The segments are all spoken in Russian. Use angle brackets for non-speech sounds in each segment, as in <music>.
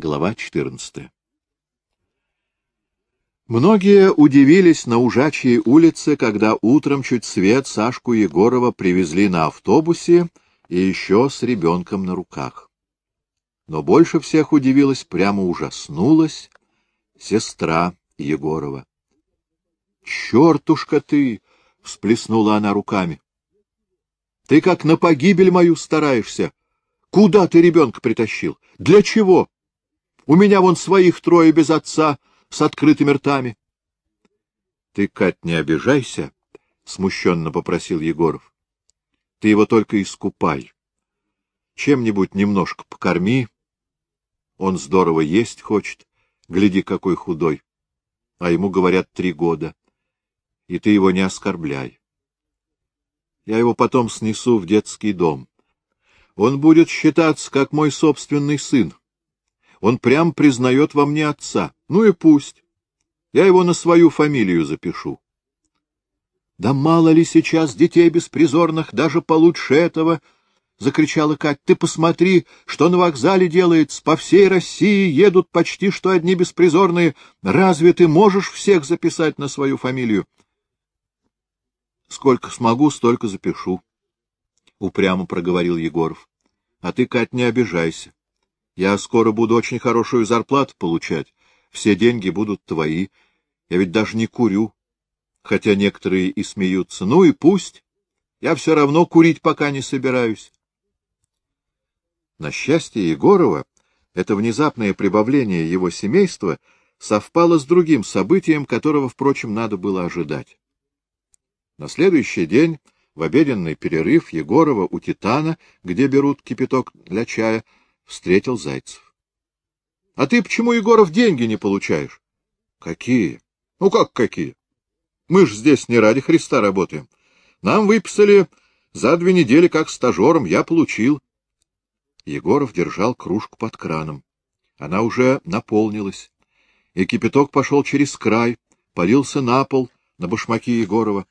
Глава 14. Многие удивились на Ужачьей улице, когда утром чуть свет Сашку Егорова привезли на автобусе и еще с ребенком на руках. Но больше всех удивилась, прямо ужаснулась сестра Егорова. — Чертушка ты! — всплеснула она руками. — Ты как на погибель мою стараешься. Куда ты ребенка притащил? Для чего? У меня вон своих трое без отца с открытыми ртами. — Ты, Кать, не обижайся, — смущенно попросил Егоров. — Ты его только искупай. Чем-нибудь немножко покорми. Он здорово есть хочет. Гляди, какой худой. А ему говорят три года. И ты его не оскорбляй. Я его потом снесу в детский дом. Он будет считаться, как мой собственный сын. Он прям признает во мне отца. Ну и пусть. Я его на свою фамилию запишу. Да мало ли сейчас детей беспризорных, даже получше этого, — закричала Кать. — Ты посмотри, что на вокзале делается. По всей России едут почти что одни беспризорные. Разве ты можешь всех записать на свою фамилию? — Сколько смогу, столько запишу, — упрямо проговорил Егоров. — А ты, Кать, не обижайся. Я скоро буду очень хорошую зарплату получать. Все деньги будут твои. Я ведь даже не курю. Хотя некоторые и смеются. Ну и пусть. Я все равно курить пока не собираюсь. На счастье Егорова, это внезапное прибавление его семейства совпало с другим событием, которого, впрочем, надо было ожидать. На следующий день, в обеденный перерыв Егорова у Титана, где берут кипяток для чая, встретил Зайцев. — А ты почему, Егоров, деньги не получаешь? — Какие? — Ну как какие? Мы ж здесь не ради Христа работаем. Нам выписали за две недели как стажером, я получил. Егоров держал кружку под краном. Она уже наполнилась, и кипяток пошел через край, полился на пол, на башмаки Егорова,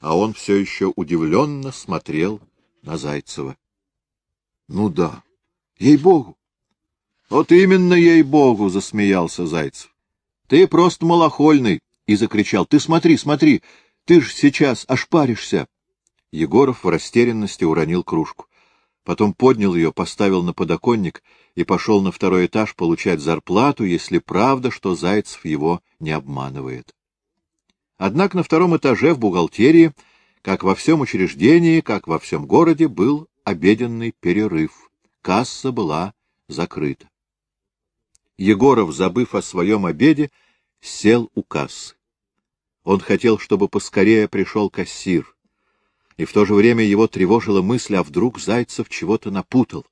а он все еще удивленно смотрел на Зайцева. — Ну да, Ей-богу! — Вот именно ей-богу! — засмеялся Зайцев. — Ты просто малохольный! — и закричал. — Ты смотри, смотри! Ты ж сейчас ошпаришься! Егоров в растерянности уронил кружку. Потом поднял ее, поставил на подоконник и пошел на второй этаж получать зарплату, если правда, что Зайцев его не обманывает. Однако на втором этаже в бухгалтерии, как во всем учреждении, как во всем городе, был обеденный перерыв. Касса была закрыта. Егоров, забыв о своем обеде, сел у кассы. Он хотел, чтобы поскорее пришел кассир. И в то же время его тревожила мысль, а вдруг Зайцев чего-то напутал.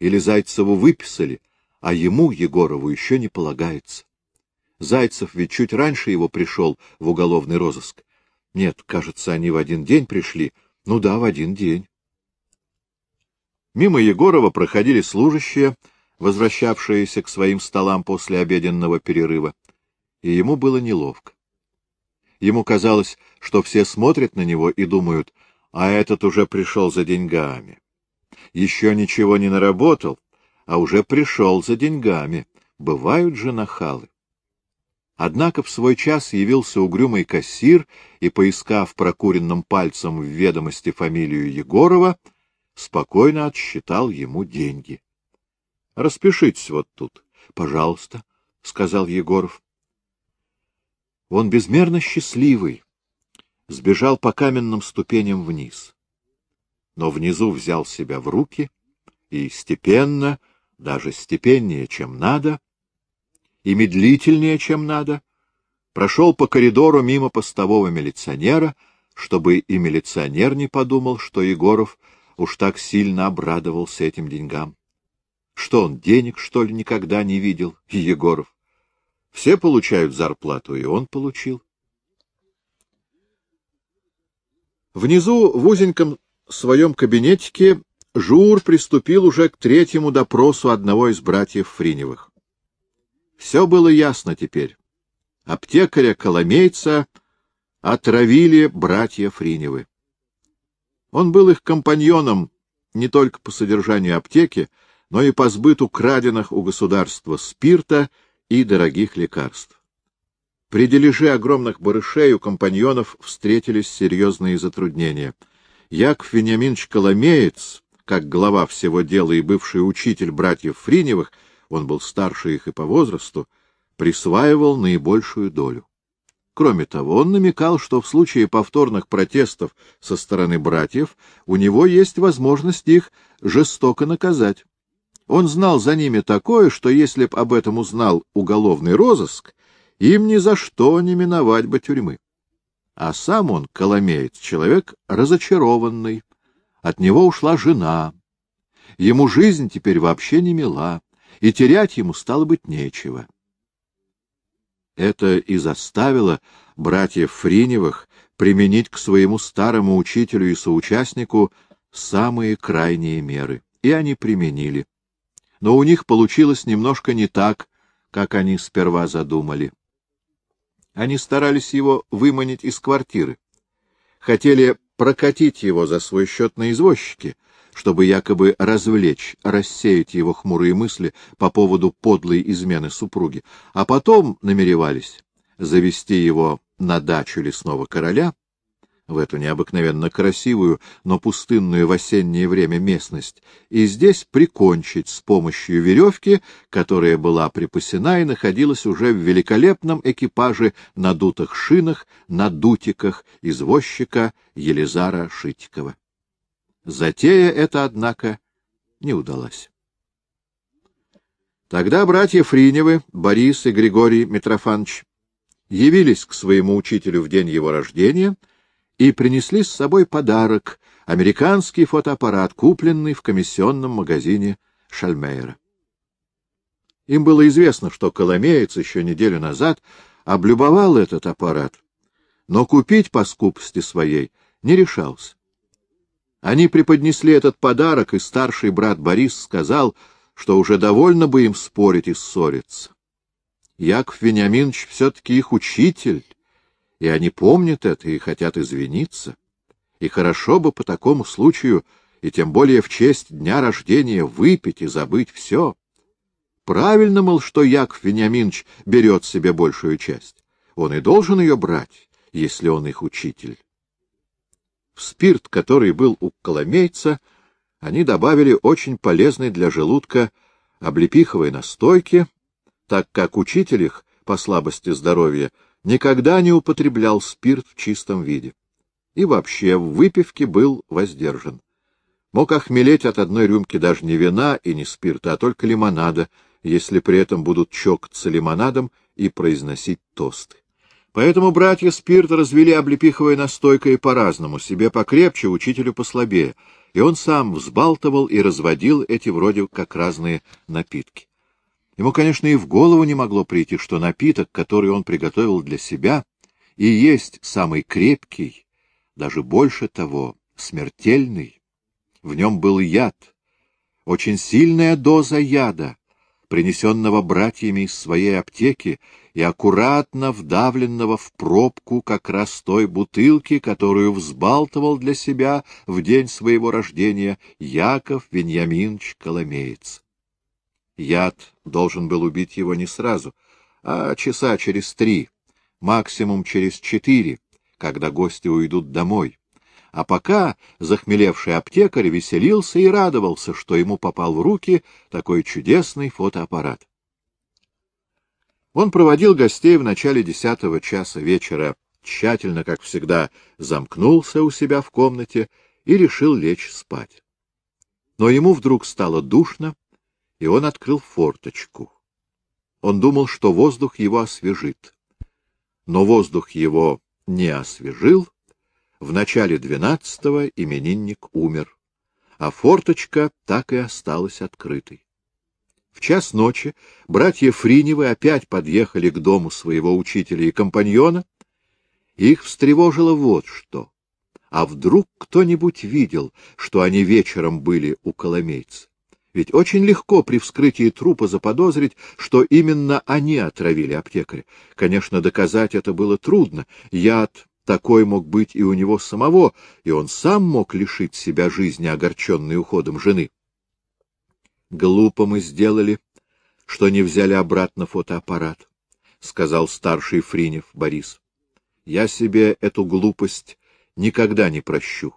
Или Зайцеву выписали, а ему, Егорову, еще не полагается. Зайцев ведь чуть раньше его пришел в уголовный розыск. Нет, кажется, они в один день пришли. Ну да, в один день. Мимо Егорова проходили служащие, возвращавшиеся к своим столам после обеденного перерыва, и ему было неловко. Ему казалось, что все смотрят на него и думают, а этот уже пришел за деньгами. Еще ничего не наработал, а уже пришел за деньгами. Бывают же нахалы. Однако в свой час явился угрюмый кассир и, поискав прокуренным пальцем в ведомости фамилию Егорова, спокойно отсчитал ему деньги. — Распишитесь вот тут. — Пожалуйста, — сказал Егоров. Он безмерно счастливый, сбежал по каменным ступеням вниз. Но внизу взял себя в руки и степенно, даже степеннее, чем надо, и медлительнее, чем надо, прошел по коридору мимо постового милиционера, чтобы и милиционер не подумал, что Егоров — уж так сильно обрадовался этим деньгам. Что он, денег, что ли, никогда не видел, <laughs> Егоров? Все получают зарплату, и он получил. Внизу, в узеньком своем кабинетике, Жур приступил уже к третьему допросу одного из братьев Фриневых. Все было ясно теперь. Аптекаря-коломейца отравили братья Фриневы. Он был их компаньоном не только по содержанию аптеки, но и по сбыту краденных у государства спирта и дорогих лекарств. При дележе огромных барышей у компаньонов встретились серьезные затруднения. Яков Вениаминович Коломеец, как глава всего дела и бывший учитель братьев Фриневых, он был старше их и по возрасту, присваивал наибольшую долю. Кроме того, он намекал, что в случае повторных протестов со стороны братьев у него есть возможность их жестоко наказать. Он знал за ними такое, что если б об этом узнал уголовный розыск, им ни за что не миновать бы тюрьмы. А сам он, Коломеец, человек разочарованный. От него ушла жена. Ему жизнь теперь вообще не мила, и терять ему стало быть нечего. Это и заставило братьев Фриневых применить к своему старому учителю и соучастнику самые крайние меры. И они применили. Но у них получилось немножко не так, как они сперва задумали. Они старались его выманить из квартиры. Хотели прокатить его за свой счет на извозчике, чтобы якобы развлечь, рассеять его хмурые мысли по поводу подлой измены супруги, а потом намеревались завести его на дачу лесного короля, в эту необыкновенно красивую, но пустынную в осеннее время местность, и здесь прикончить с помощью веревки, которая была припасена и находилась уже в великолепном экипаже на дутых шинах, на дутиках извозчика Елизара Шитикова. Затея эта, однако, не удалась. Тогда братья Фриневы, Борис и Григорий Митрофанович, явились к своему учителю в день его рождения и принесли с собой подарок — американский фотоаппарат, купленный в комиссионном магазине Шальмейера. Им было известно, что Коломеец еще неделю назад облюбовал этот аппарат, но купить по скупости своей не решался. Они преподнесли этот подарок, и старший брат Борис сказал, что уже довольно бы им спорить и ссориться. Яков Вениаминович все-таки их учитель, и они помнят это и хотят извиниться. И хорошо бы по такому случаю, и тем более в честь дня рождения, выпить и забыть все. Правильно, мол, что Яков Вениаминович берет себе большую часть. Он и должен ее брать, если он их учитель. В спирт, который был у коломейца, они добавили очень полезной для желудка облепиховой настойки, так как учитель их, по слабости здоровья, никогда не употреблял спирт в чистом виде. И вообще в выпивке был воздержан. Мог охмелеть от одной рюмки даже не вина и не спирта, а только лимонада, если при этом будут чокаться лимонадом и произносить тосты. Поэтому братья спирт развели облепиховой настойкой по-разному, себе покрепче, учителю послабее, и он сам взбалтывал и разводил эти вроде как разные напитки. Ему, конечно, и в голову не могло прийти, что напиток, который он приготовил для себя, и есть самый крепкий, даже больше того, смертельный. В нем был яд, очень сильная доза яда, принесенного братьями из своей аптеки и аккуратно вдавленного в пробку как раз той бутылки, которую взбалтывал для себя в день своего рождения Яков Вениаминович Коломеец. Яд должен был убить его не сразу, а часа через три, максимум через четыре, когда гости уйдут домой. А пока захмелевший аптекарь веселился и радовался, что ему попал в руки такой чудесный фотоаппарат. Он проводил гостей в начале десятого часа вечера, тщательно, как всегда, замкнулся у себя в комнате и решил лечь спать. Но ему вдруг стало душно, и он открыл форточку. Он думал, что воздух его освежит. Но воздух его не освежил, в начале двенадцатого именинник умер, а форточка так и осталась открытой. В час ночи братья Фриневы опять подъехали к дому своего учителя и компаньона. Их встревожило вот что. А вдруг кто-нибудь видел, что они вечером были у коломейца? Ведь очень легко при вскрытии трупа заподозрить, что именно они отравили аптекаря. Конечно, доказать это было трудно. Яд такой мог быть и у него самого, и он сам мог лишить себя жизни, огорченный уходом жены. Глупо мы сделали, что не взяли обратно фотоаппарат, — сказал старший Фринев Борис. Я себе эту глупость никогда не прощу.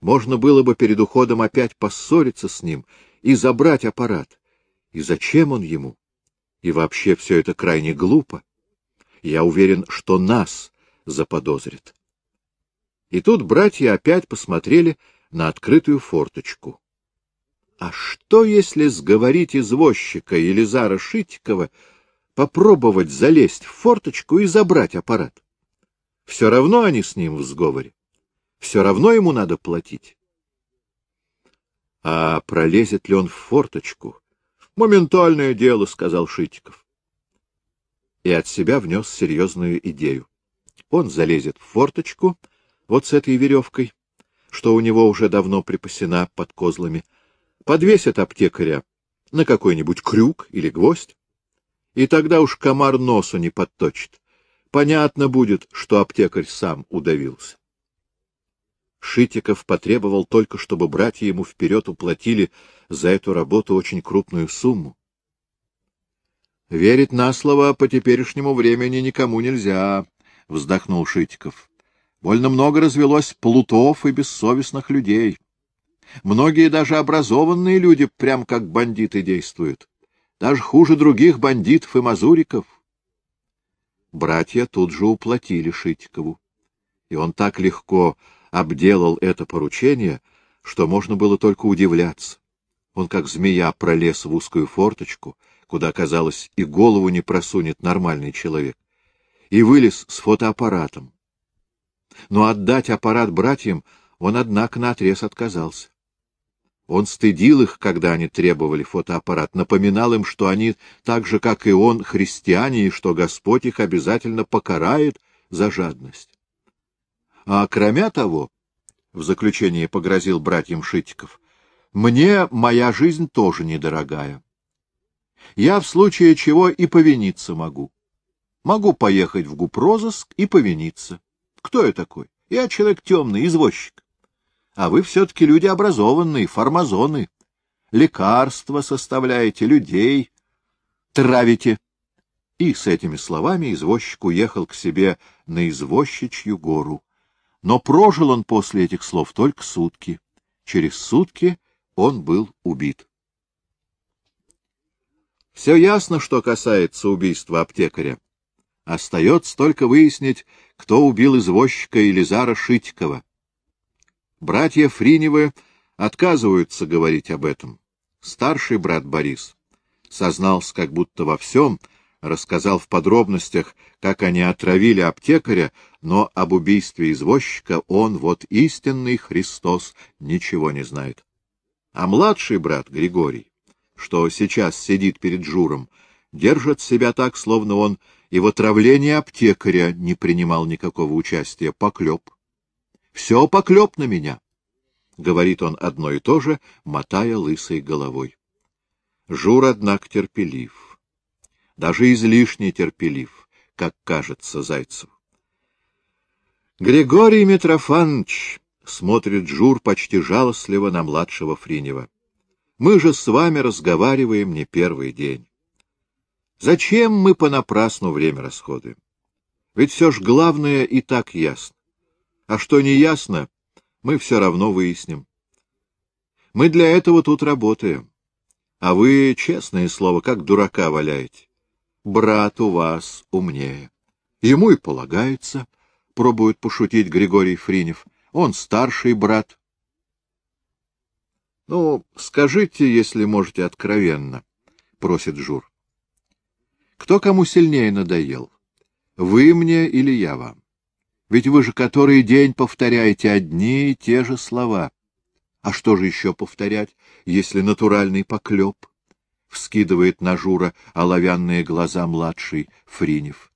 Можно было бы перед уходом опять поссориться с ним и забрать аппарат. И зачем он ему? И вообще все это крайне глупо. Я уверен, что нас заподозрит. И тут братья опять посмотрели на открытую форточку. А что, если сговорить извозчика Елизара Шитикова попробовать залезть в форточку и забрать аппарат? Все равно они с ним в сговоре. Все равно ему надо платить. А пролезет ли он в форточку? Моментальное дело, — сказал Шитиков. И от себя внес серьезную идею. Он залезет в форточку вот с этой веревкой, что у него уже давно припасена под козлами, подвесит аптекаря на какой-нибудь крюк или гвоздь, и тогда уж комар носу не подточит. Понятно будет, что аптекарь сам удавился. Шитиков потребовал только, чтобы братья ему вперед уплатили за эту работу очень крупную сумму. «Верить на слово по теперешнему времени никому нельзя», — вздохнул Шитиков. «Больно много развелось плутов и бессовестных людей. Многие даже образованные люди прям как бандиты действуют. Даже хуже других бандитов и мазуриков». Братья тут же уплатили Шитикову. И он так легко обделал это поручение, что можно было только удивляться. Он, как змея, пролез в узкую форточку, куда, казалось, и голову не просунет нормальный человек, и вылез с фотоаппаратом. Но отдать аппарат братьям он, однако, наотрез отказался. Он стыдил их, когда они требовали фотоаппарат, напоминал им, что они, так же, как и он, христиане, и что Господь их обязательно покарает за жадность. А кроме того, — в заключение погрозил братьям Шитиков, — мне моя жизнь тоже недорогая. Я в случае чего и повиниться могу. Могу поехать в гупрозыск и повиниться. Кто я такой? Я человек темный, извозчик. А вы все-таки люди образованные, фармазоны. Лекарства составляете, людей травите. И с этими словами извозчик уехал к себе на извозчичью гору. Но прожил он после этих слов только сутки. Через сутки он был убит. Все ясно, что касается убийства аптекаря. Остается только выяснить, кто убил извозчика Елизара Шитикова. Братья Фриневы отказываются говорить об этом. Старший брат Борис сознался как будто во всем, рассказал в подробностях, как они отравили аптекаря, но об убийстве извозчика он, вот истинный Христос, ничего не знает. А младший брат Григорий, что сейчас сидит перед Журом, держит себя так, словно он и в отравлении аптекаря не принимал никакого участия, поклеп. Все поклеп на меня, — говорит он одно и то же, мотая лысой головой. Жур, однако, терпелив даже излишне терпелив, как кажется Зайцеву. Григорий Митрофанович, — смотрит Жур почти жалостливо на младшего Фринева, — мы же с вами разговариваем не первый день. Зачем мы понапрасну время расходуем? Ведь все ж главное и так ясно. А что не ясно, мы все равно выясним. Мы для этого тут работаем. А вы, честное слово, как дурака валяете брат у вас умнее. Ему и полагается, — пробует пошутить Григорий Фринев. Он старший брат. — Ну, скажите, если можете откровенно, — просит Жур. — Кто кому сильнее надоел? Вы мне или я вам? Ведь вы же который день повторяете одни и те же слова. А что же еще повторять, если натуральный поклеп? — вскидывает на Жура оловянные глаза младший Фринев.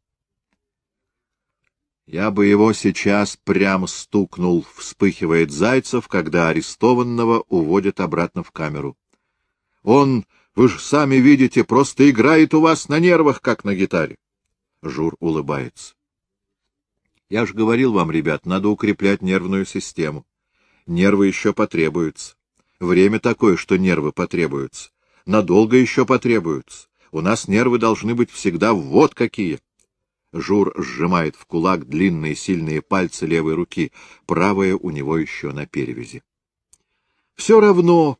Я бы его сейчас прямо стукнул, вспыхивает Зайцев, когда арестованного уводят обратно в камеру. Он, вы же сами видите, просто играет у вас на нервах, как на гитаре. Жур улыбается. Я же говорил вам, ребят, надо укреплять нервную систему. Нервы еще потребуются. Время такое, что нервы потребуются. надолго еще потребуются. У нас нервы должны быть всегда вот какие. Жур сжимает в кулак длинные сильные пальцы левой руки, правая у него еще на перевязи. Все равно,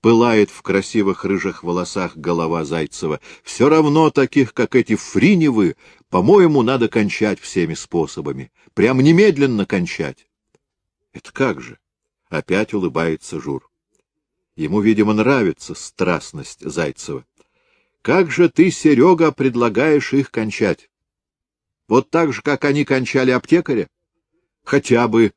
пылает в красивых рыжих волосах голова Зайцева, все равно таких, как эти фриневы, по-моему, надо кончать всеми способами. Прям немедленно кончать. Это как же? Опять улыбается Жур. Ему, видимо, нравится страстность Зайцева. Как же ты, Серега, предлагаешь их кончать? Вот так же, как они кончали аптекаря? Хотя бы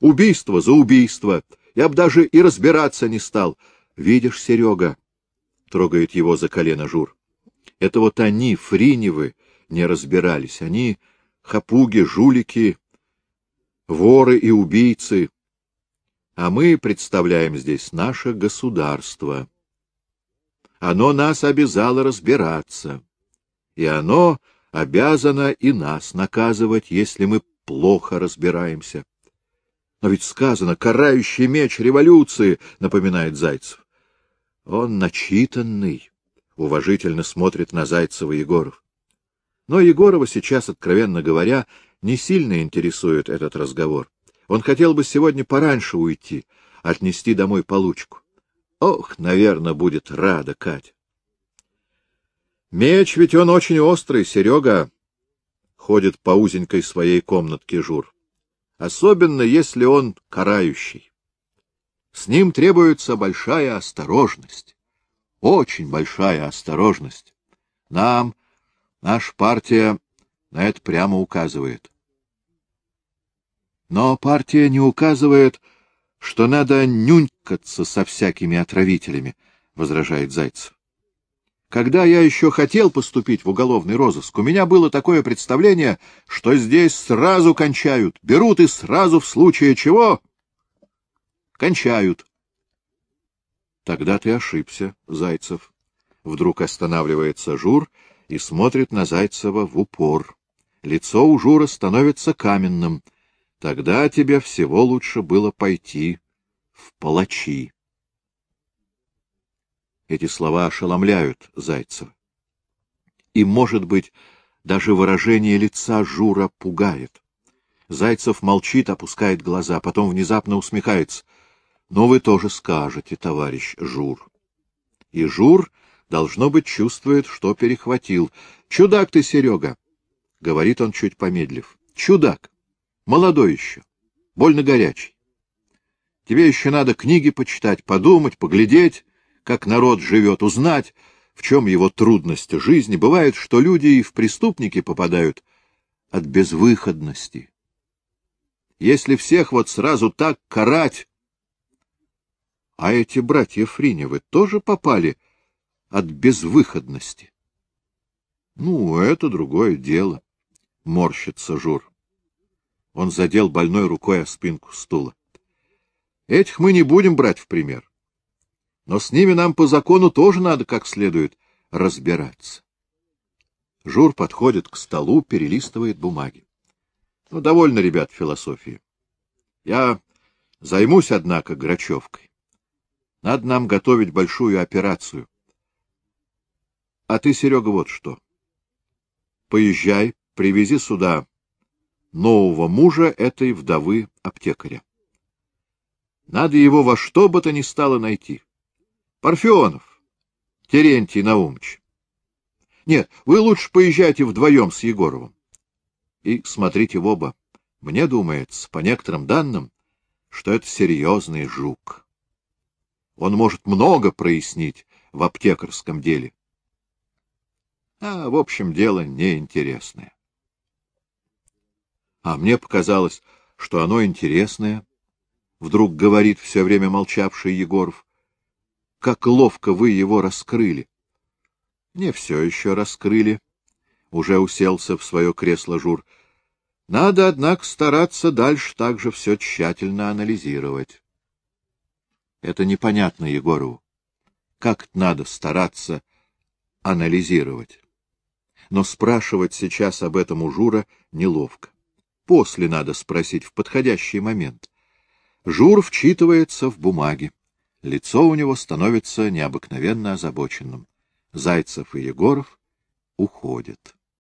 убийство за убийство. Я б даже и разбираться не стал. Видишь, Серега, — трогает его за колено Жур, — это вот они, Фриневы, не разбирались. Они хапуги, жулики, воры и убийцы. А мы представляем здесь наше государство. Оно нас обязало разбираться. И оно обязана и нас наказывать, если мы плохо разбираемся. Но ведь сказано «карающий меч революции», — напоминает Зайцев. Он начитанный, — уважительно смотрит на Зайцева Егоров. Но Егорова сейчас, откровенно говоря, не сильно интересует этот разговор. Он хотел бы сегодня пораньше уйти, отнести домой получку. Ох, наверное, будет рада Катя. Меч ведь он очень острый, Серега, — ходит по узенькой своей комнатке Жур. Особенно, если он карающий. С ним требуется большая осторожность. Очень большая осторожность. Нам, наша партия, на это прямо указывает. Но партия не указывает, что надо нюнькаться со всякими отравителями, — возражает Зайцев. Когда я еще хотел поступить в уголовный розыск, у меня было такое представление, что здесь сразу кончают, берут и сразу в случае чего кончают. Тогда ты ошибся, Зайцев. Вдруг останавливается Жур и смотрит на Зайцева в упор. Лицо у Жура становится каменным. Тогда тебе всего лучше было пойти в палачи. Эти слова ошеломляют Зайцева. И, может быть, даже выражение лица Жура пугает. Зайцев молчит, опускает глаза, потом внезапно усмехается. — Но вы тоже скажете, товарищ Жур. И Жур, должно быть, чувствует, что перехватил. — Чудак ты, Серега! — говорит он, чуть помедлив. — Чудак! Молодой еще, больно горячий. Тебе еще надо книги почитать, подумать, поглядеть, как народ живет, узнать, в чем его трудности жизни. Бывает, что люди и в преступники попадают от безвыходности. Если всех вот сразу так карать... А эти братья Фриневы тоже попали от безвыходности? Ну, это другое дело, — морщится Жур. Он задел больной рукой о спинку стула. Этих мы не будем брать в пример. Но с ними нам по закону тоже надо как следует разбираться. Жур подходит к столу, перелистывает бумаги. Ну, довольно, ребят, философии. Я займусь, однако, Грачевкой. Надо нам готовить большую операцию. А ты, Серега, вот что. Поезжай, привези сюда нового мужа этой вдовы-аптекаря. Надо его во что бы то ни стало найти. Парфенов, Терентий Наумович. Нет, вы лучше поезжайте вдвоем с Егоровым. И смотрите в оба. Мне думается, по некоторым данным, что это серьезный жук. Он может много прояснить в аптекарском деле. А, в общем, дело неинтересное. А мне показалось, что оно интересное, — вдруг говорит все время молчавший Егоров. Как ловко вы его раскрыли! — Не все еще раскрыли. Уже уселся в свое кресло Жур. Надо, однако, стараться дальше также все тщательно анализировать. Это непонятно Егорову. Как надо стараться анализировать? Но спрашивать сейчас об этом у Жура неловко. После надо спросить в подходящий момент. Жур вчитывается в бумаги. Лицо у него становится необыкновенно озабоченным. Зайцев и Егоров уходят.